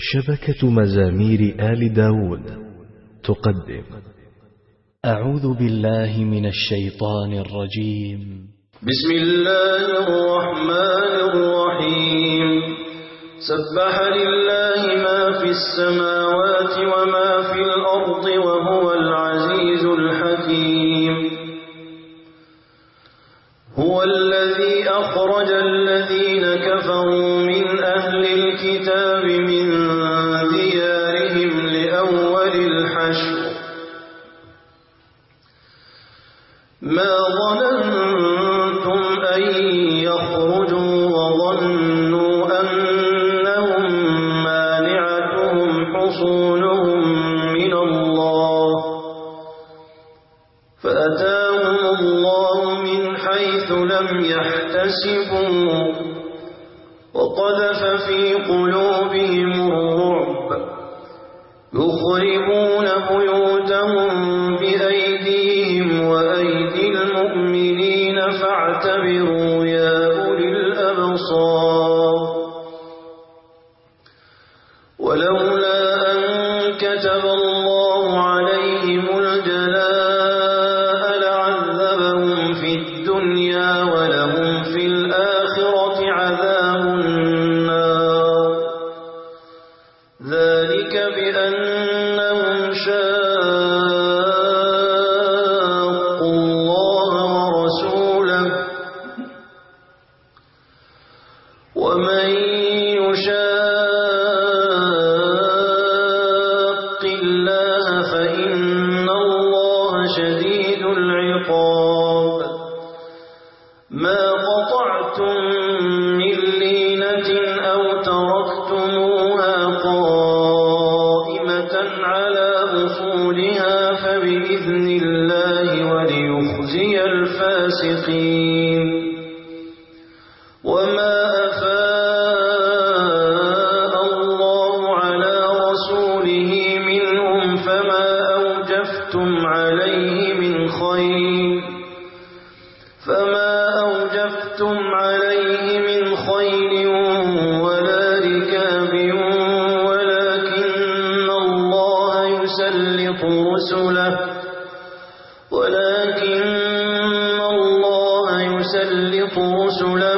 شبكة مزامير آل داود تقدم. أعوذ بالله من الشيطان الرجيم. بسم الله الرحمن الرحيم. سبح لله ما في السماوات وما في الأرض وهو العزيز الحكيم. هو الذي أخرج الذين كفروا من يحتسبوا وما أفاء الله على رسوله منهم فما أوجفتم عليه من ولا ركاب ولكن الله يسلط ولكن الله يسلط رسله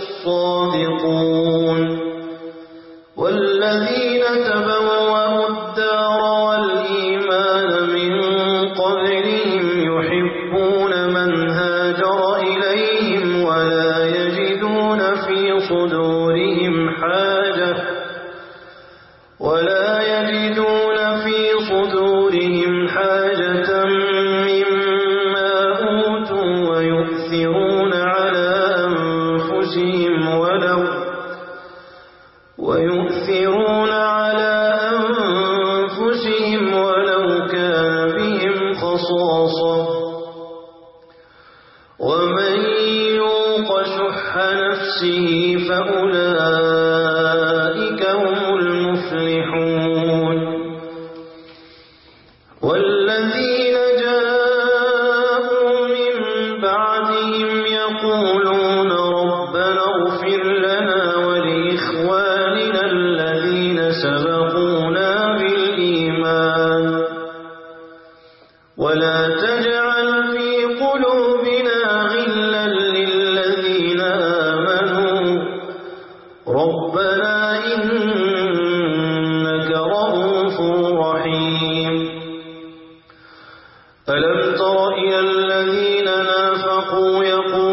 الصادقون. نفسه فأولئك يقول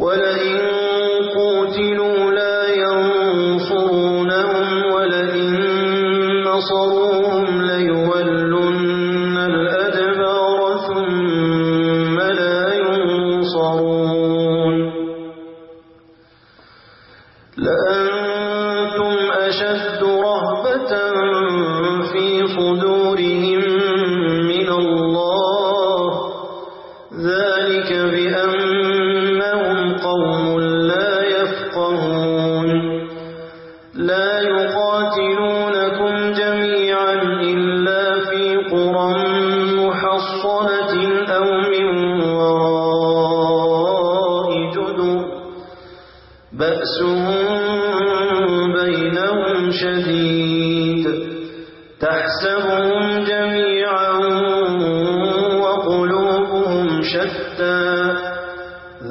ولئن بأسهم بينهم شديد تحسبهم جميعا وقلوبهم شتى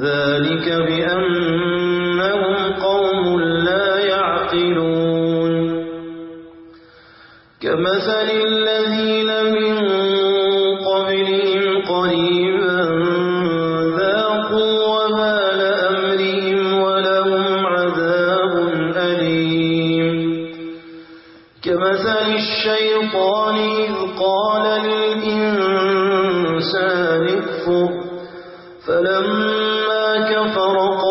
ذلك بأنهم قوم لا يعقلون كمثل الذين من فلما كفر قال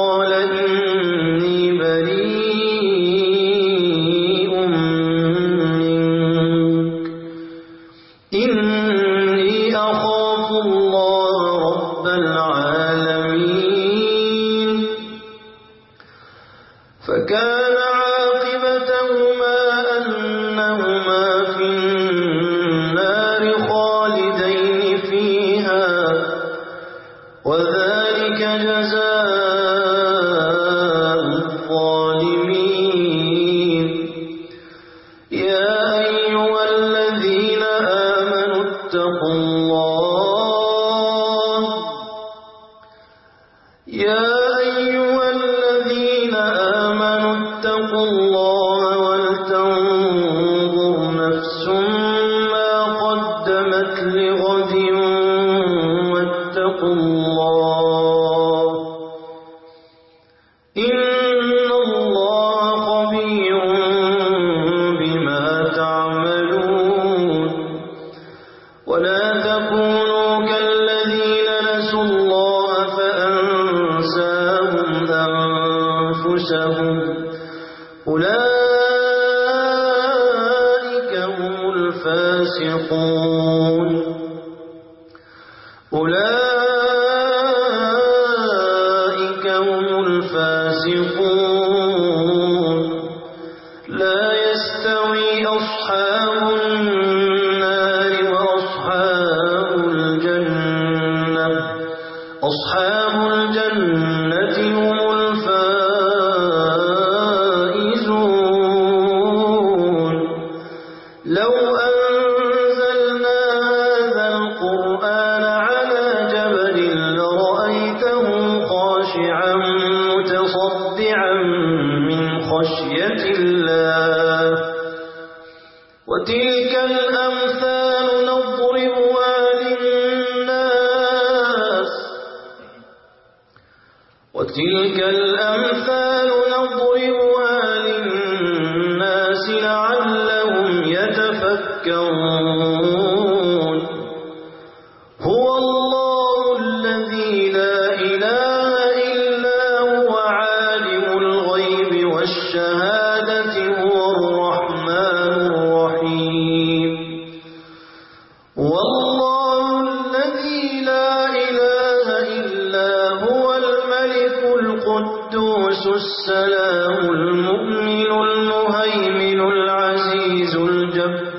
تلك الأمثال نضربها للناس لعلهم يتفكرون.